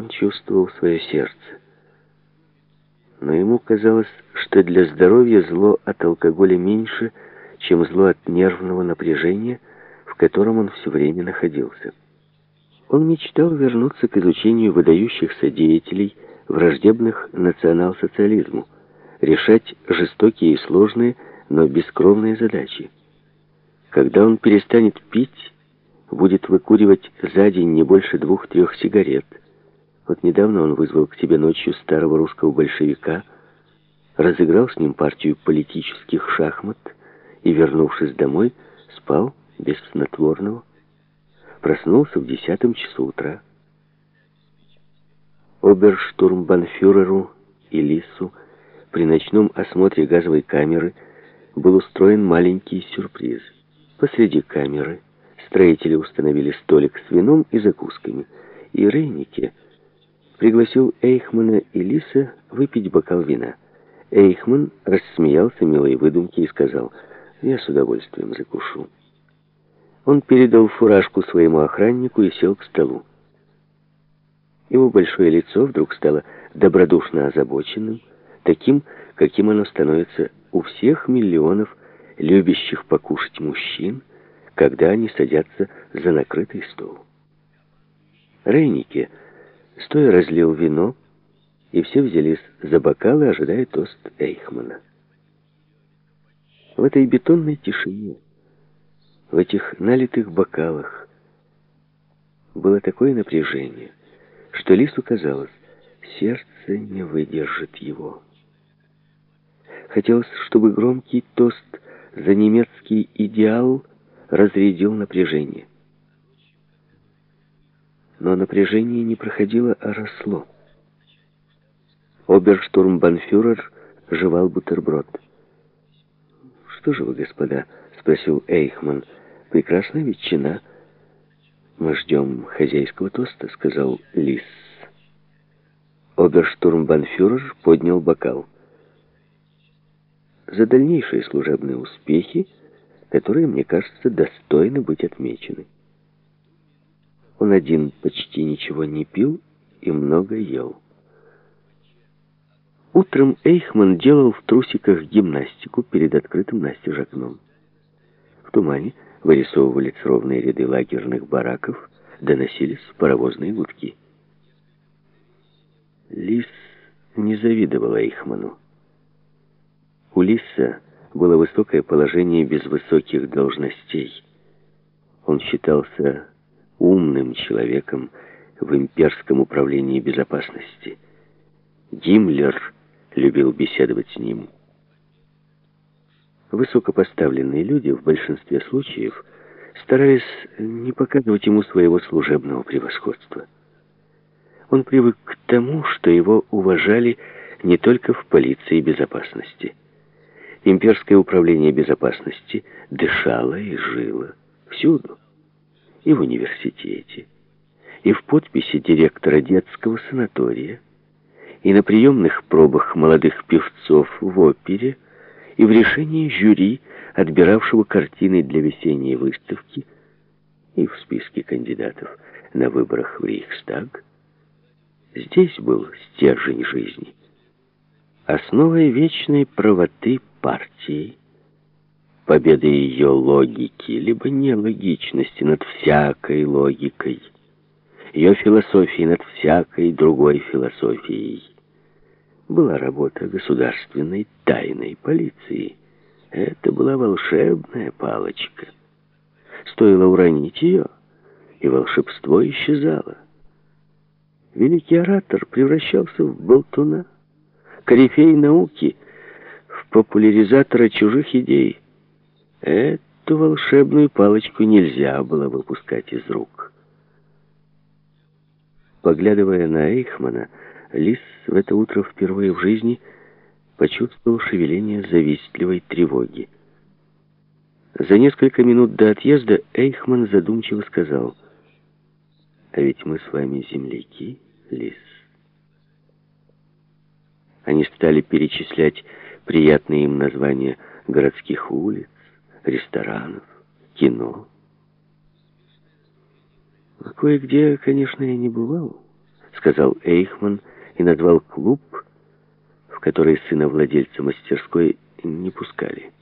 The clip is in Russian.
Он чувствовал свое сердце. Но ему казалось, что для здоровья зло от алкоголя меньше, чем зло от нервного напряжения, в котором он все время находился. Он мечтал вернуться к изучению выдающихся деятелей, враждебных национал-социализму, решать жестокие и сложные, но бескровные задачи. Когда он перестанет пить, будет выкуривать за день не больше двух-трех сигарет. Вот недавно он вызвал к себе ночью старого русского большевика, разыграл с ним партию политических шахмат и, вернувшись домой, спал без снотворного. Проснулся в десятом часу утра. Оберштурмбанфюреру и Лису при ночном осмотре газовой камеры был устроен маленький сюрприз. Посреди камеры строители установили столик с вином и закусками, и Рейнике пригласил Эйхмана и Лиса выпить бокал вина. Эйхман рассмеялся милой выдумки и сказал, «Я с удовольствием закушу». Он передал фуражку своему охраннику и сел к столу. Его большое лицо вдруг стало добродушно озабоченным, таким, каким оно становится у всех миллионов любящих покушать мужчин, когда они садятся за накрытый стол. Рейнике стоя разлил вино, и все взялись за бокалы, ожидая тост Эйхмана. В этой бетонной тишине, в этих налитых бокалах было такое напряжение, что Лису казалось, сердце не выдержит его. Хотелось, чтобы громкий тост за немецкий идеал разрядил напряжение. Но напряжение не проходило, а росло. Оберштурмбанфюрер жевал бутерброд. «Что же вы, господа?» — спросил Эйхман. «Прекрасная ветчина». «Мы ждем хозяйского тоста», — сказал Лис. Оберштурмбанфюрер поднял бокал. «За дальнейшие служебные успехи, которые, мне кажется, достойны быть отмечены». Он один почти ничего не пил и много ел. Утром Эйхман делал в трусиках гимнастику перед открытым настежь окном. В тумане вырисовывались ровные ряды лагерных бараков, доносились паровозные гудки. Лис не завидовал Эйхману. У Лиса было высокое положение без высоких должностей. Он считался умным человеком в имперском управлении безопасности. Гиммлер любил беседовать с ним. Высокопоставленные люди в большинстве случаев старались не показывать ему своего служебного превосходства. Он привык к тому, что его уважали не только в полиции безопасности. Имперское управление безопасности дышало и жило всюду и в университете, и в подписи директора детского санатория, и на приемных пробах молодых певцов в опере, и в решении жюри, отбиравшего картины для весенней выставки, и в списке кандидатов на выборах в Рейхстаг. Здесь был стержень жизни, основой вечной правоты партии, победы ее логики, либо нелогичности над всякой логикой, ее философии над всякой другой философией. Была работа государственной тайной полиции. Это была волшебная палочка. Стоило уронить ее, и волшебство исчезало. Великий оратор превращался в болтуна, корифей науки — в популяризатора чужих идей. Эту волшебную палочку нельзя было выпускать из рук. Поглядывая на Эйхмана, Лис в это утро впервые в жизни почувствовал шевеление завистливой тревоги. За несколько минут до отъезда Эйхман задумчиво сказал, «А ведь мы с вами земляки, Лис». Они стали перечислять приятные им названия городских улиц, ресторанов, кино. Кое-где, конечно, я не бывал, сказал Эйхман и назвал клуб, в который сына владельца мастерской не пускали.